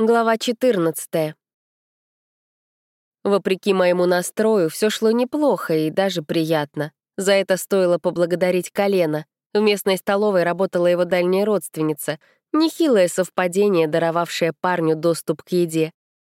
Глава 14. Вопреки моему настрою, все шло неплохо и даже приятно. За это стоило поблагодарить колено. В местной столовой работала его дальняя родственница. Нехилое совпадение, даровавшее парню доступ к еде.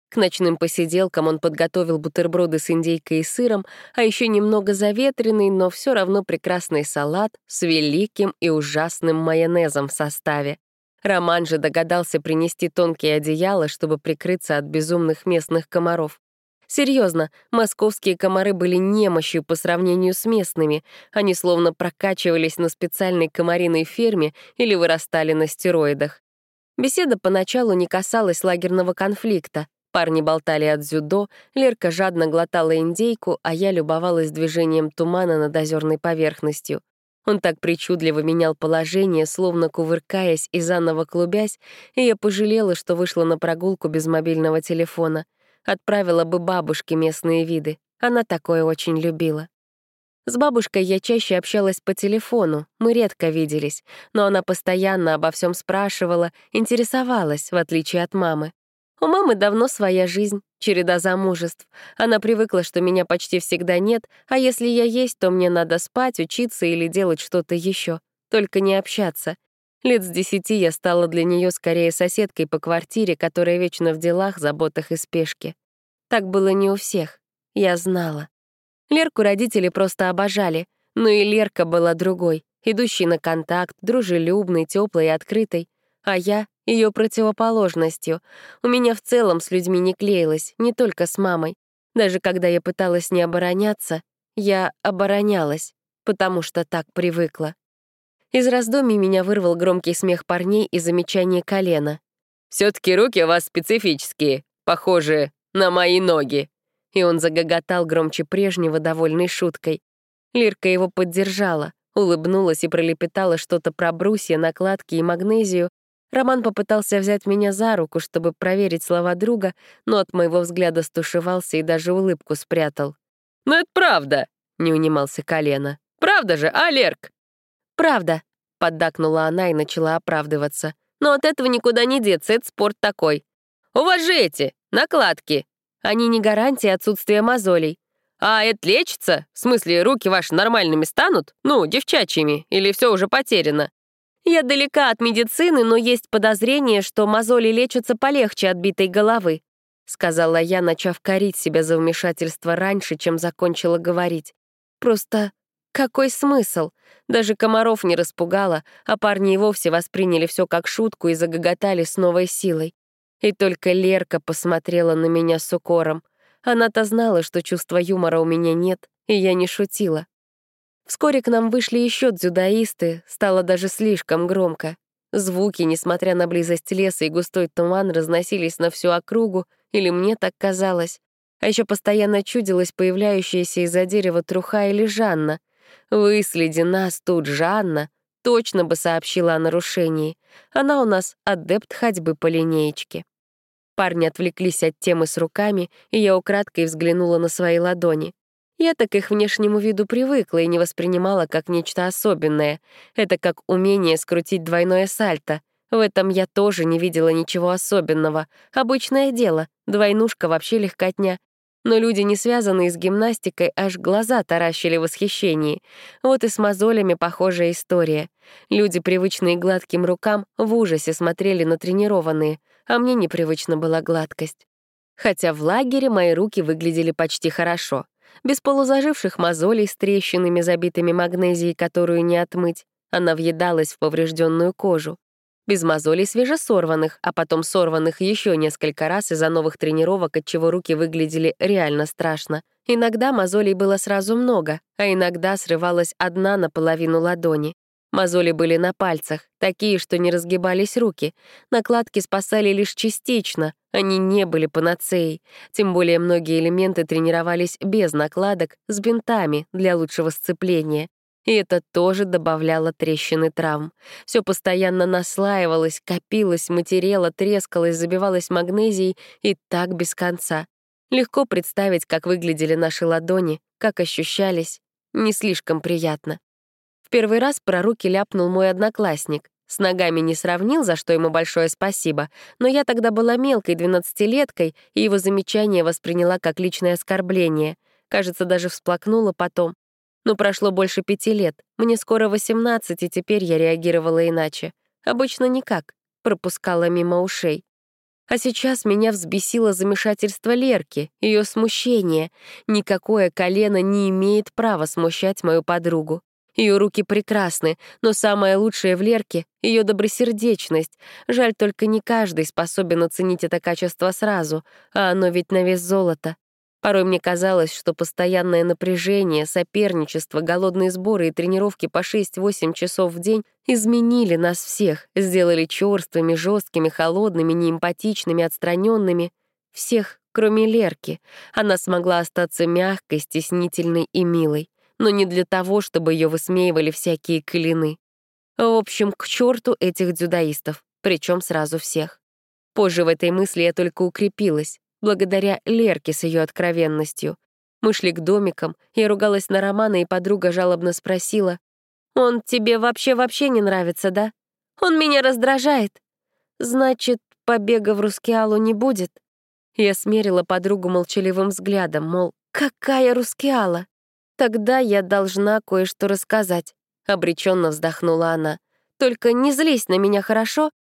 К ночным посиделкам он подготовил бутерброды с индейкой и сыром, а еще немного заветренный, но все равно прекрасный салат с великим и ужасным майонезом в составе. Роман же догадался принести тонкие одеяла, чтобы прикрыться от безумных местных комаров. Серьезно, московские комары были немощью по сравнению с местными. Они словно прокачивались на специальной комариной ферме или вырастали на стероидах. Беседа поначалу не касалась лагерного конфликта. Парни болтали от дзюдо, Лерка жадно глотала индейку, а я любовалась движением тумана над озерной поверхностью. Он так причудливо менял положение, словно кувыркаясь и заново клубясь, и я пожалела, что вышла на прогулку без мобильного телефона. Отправила бы бабушке местные виды. Она такое очень любила. С бабушкой я чаще общалась по телефону, мы редко виделись, но она постоянно обо всем спрашивала, интересовалась, в отличие от мамы. У мамы давно своя жизнь, череда замужеств. Она привыкла, что меня почти всегда нет, а если я есть, то мне надо спать, учиться или делать что-то еще, только не общаться. Лет с десяти я стала для нее скорее соседкой по квартире, которая вечно в делах, заботах и спешке. Так было не у всех. Я знала. Лерку родители просто обожали, но и Лерка была другой, идущей на контакт, дружелюбной, теплой и открытой. А я ее противоположностью. У меня в целом с людьми не клеилось, не только с мамой. Даже когда я пыталась не обороняться, я оборонялась, потому что так привыкла. Из раздумий меня вырвал громкий смех парней и замечание колена. все таки руки у вас специфические, похожие на мои ноги». И он загоготал громче прежнего, довольной шуткой. Лирка его поддержала, улыбнулась и пролепетала что-то про брусья, накладки и магнезию, Роман попытался взять меня за руку, чтобы проверить слова друга, но от моего взгляда стушевался и даже улыбку спрятал. «Ну это правда!» — не унимался колено. «Правда же, а, Лерк?» «Правда», — поддакнула она и начала оправдываться. «Но от этого никуда не деться, это спорт такой. У вас же эти, накладки. Они не гарантия отсутствия мозолей. А это лечится? В смысле, руки ваши нормальными станут? Ну, девчачьими, или все уже потеряно?» Я далека от медицины, но есть подозрение, что мозоли лечатся полегче отбитой головы», — сказала я, начав корить себя за вмешательство раньше, чем закончила говорить. «Просто какой смысл? Даже комаров не распугало, а парни и вовсе восприняли все как шутку и загоготали с новой силой. И только Лерка посмотрела на меня с укором. Она-то знала, что чувства юмора у меня нет, и я не шутила. Вскоре к нам вышли еще дзюдоисты, стало даже слишком громко. Звуки, несмотря на близость леса и густой туман, разносились на всю округу, или мне так казалось. А еще постоянно чудилась появляющаяся из-за дерева труха или Жанна. «Выследи нас тут, Жанна!» точно бы сообщила о нарушении. Она у нас адепт ходьбы по линеечке. Парни отвлеклись от темы с руками, и я украдкой взглянула на свои ладони. Я так их внешнему виду привыкла и не воспринимала как нечто особенное. Это как умение скрутить двойное сальто. В этом я тоже не видела ничего особенного. Обычное дело, двойнушка вообще легкотня. Но люди, не связанные с гимнастикой, аж глаза таращили в восхищении. Вот и с мозолями похожая история. Люди, привычные гладким рукам, в ужасе смотрели на тренированные, а мне непривычна была гладкость. Хотя в лагере мои руки выглядели почти хорошо — без полузаживших мозолей с трещинами, забитыми магнезией, которую не отмыть. Она въедалась в поврежденную кожу. Без мозолей свежесорванных, а потом сорванных еще несколько раз из-за новых тренировок, от чего руки выглядели реально страшно. Иногда мозолей было сразу много, а иногда срывалась одна наполовину ладони. Мозоли были на пальцах, такие, что не разгибались руки. Накладки спасали лишь частично, они не были панацеей. Тем более многие элементы тренировались без накладок, с бинтами для лучшего сцепления. И это тоже добавляло трещины травм. Все постоянно наслаивалось, копилось, матерело, трескалось, забивалось магнезией и так без конца. Легко представить, как выглядели наши ладони, как ощущались. Не слишком приятно. В первый раз про руки ляпнул мой одноклассник. С ногами не сравнил, за что ему большое спасибо, но я тогда была мелкой двенадцатилеткой, и его замечание восприняла как личное оскорбление. Кажется, даже всплакнула потом. Но прошло больше пяти лет. Мне скоро восемнадцать, и теперь я реагировала иначе. Обычно никак. Пропускала мимо ушей. А сейчас меня взбесило замешательство Лерки, ее смущение. Никакое колено не имеет права смущать мою подругу. Ее руки прекрасны, но самое лучшее в Лерке — ее добросердечность. Жаль, только не каждый способен оценить это качество сразу, а оно ведь на вес золота. Порой мне казалось, что постоянное напряжение, соперничество, голодные сборы и тренировки по 6-8 часов в день изменили нас всех, сделали черствыми, жесткими, холодными, неэмпатичными, отстраненными. Всех, кроме Лерки. Она смогла остаться мягкой, стеснительной и милой но не для того, чтобы ее высмеивали всякие клины. В общем, к черту этих дзюдоистов, причем сразу всех. Позже в этой мысли я только укрепилась, благодаря Лерке с ее откровенностью. Мы шли к домикам, я ругалась на Романа, и подруга жалобно спросила, «Он тебе вообще-вообще не нравится, да? Он меня раздражает. Значит, побега в Рускеалу не будет?» Я смерила подругу молчаливым взглядом, мол, «Какая Рускеала? «Тогда я должна кое-что рассказать», — обреченно вздохнула она. «Только не злись на меня, хорошо?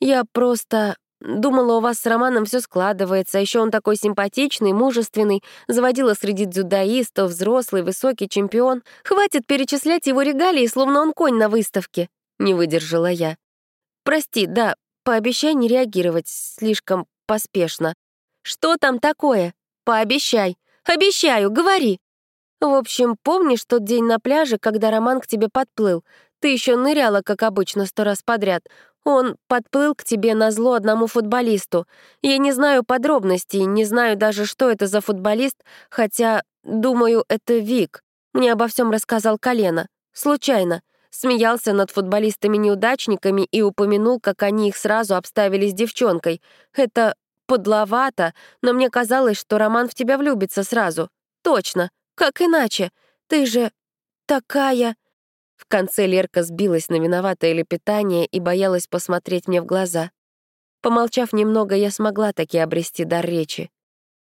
Я просто думала, у вас с Романом все складывается, еще он такой симпатичный, мужественный, заводила среди дзюдоистов, взрослый, высокий чемпион. Хватит перечислять его регалии, словно он конь на выставке», — не выдержала я. «Прости, да, пообещай не реагировать слишком поспешно. Что там такое? Пообещай. Обещаю, говори!» В общем, помнишь тот день на пляже, когда Роман к тебе подплыл? Ты еще ныряла, как обычно, сто раз подряд. Он подплыл к тебе на зло одному футболисту. Я не знаю подробностей, не знаю даже, что это за футболист, хотя, думаю, это Вик. Мне обо всем рассказал Колено. Случайно. Смеялся над футболистами-неудачниками и упомянул, как они их сразу обставили с девчонкой. Это подловато, но мне казалось, что Роман в тебя влюбится сразу. Точно. Как иначе? Ты же такая...» В конце Лерка сбилась на виноватое лепетание и боялась посмотреть мне в глаза. Помолчав немного, я смогла таки обрести дар речи.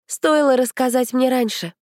«Стоило рассказать мне раньше.